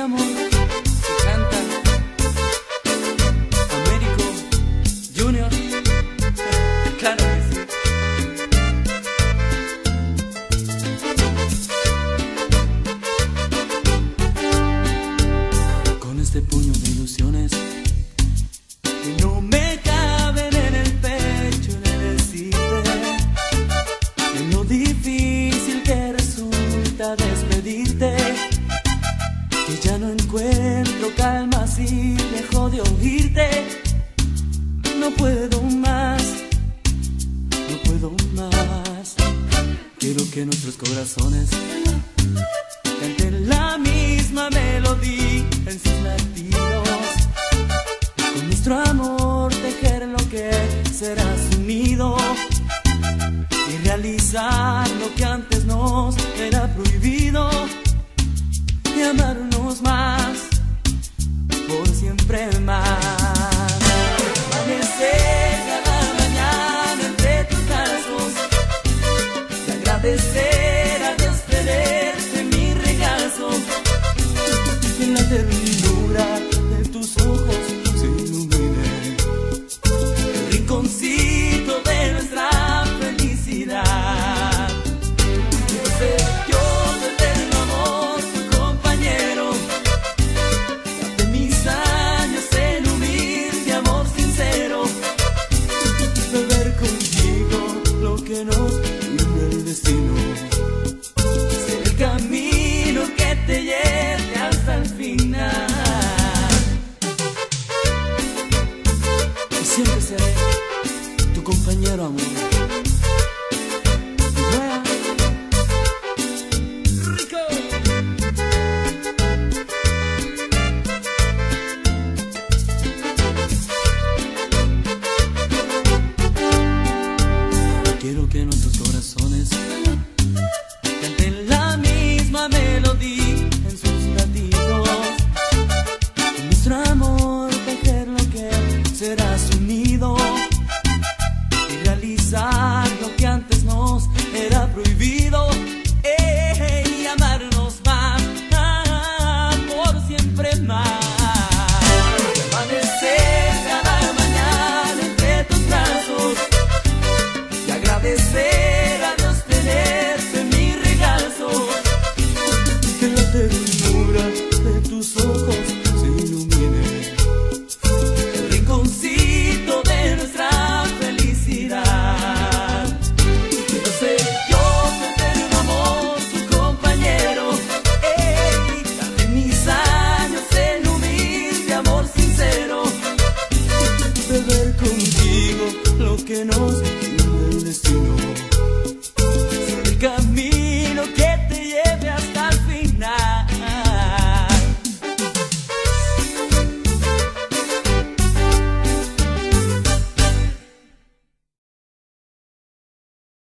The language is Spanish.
amor. dejo de oírte. No puedo más, no puedo más. Quiero que nuestros corazones canten la misma melodía en sus latidos. Con nuestro amor tejer lo que será su nido y realizar lo que antes nos era prohibido y amarnos más por siempre más. Que el destino. Ser el camino que te lleve hasta el final. Y siempre seré tu compañero amor. Prohibido. eh, y amarnos más, ah, por siempre más. Amanecer cada mañana entre tus brazos y agradecer que nos